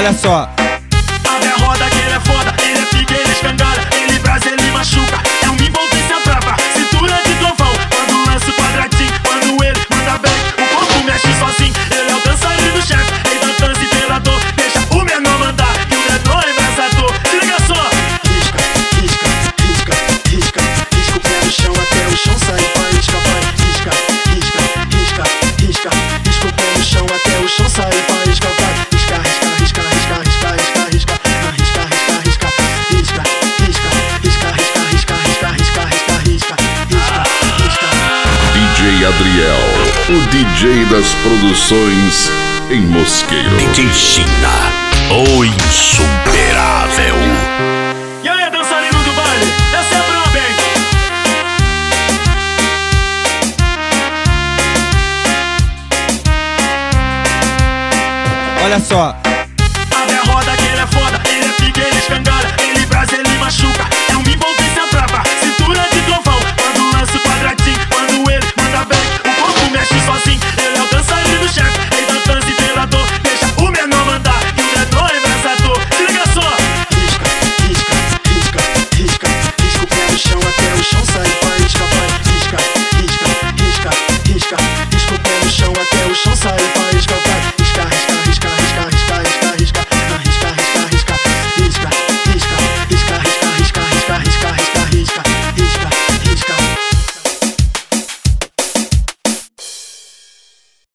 Olha só, Adriel, o DJ das produções em Mosqueiro. DJ China, o insuperável. E aí, do baile, essa é? Olha só.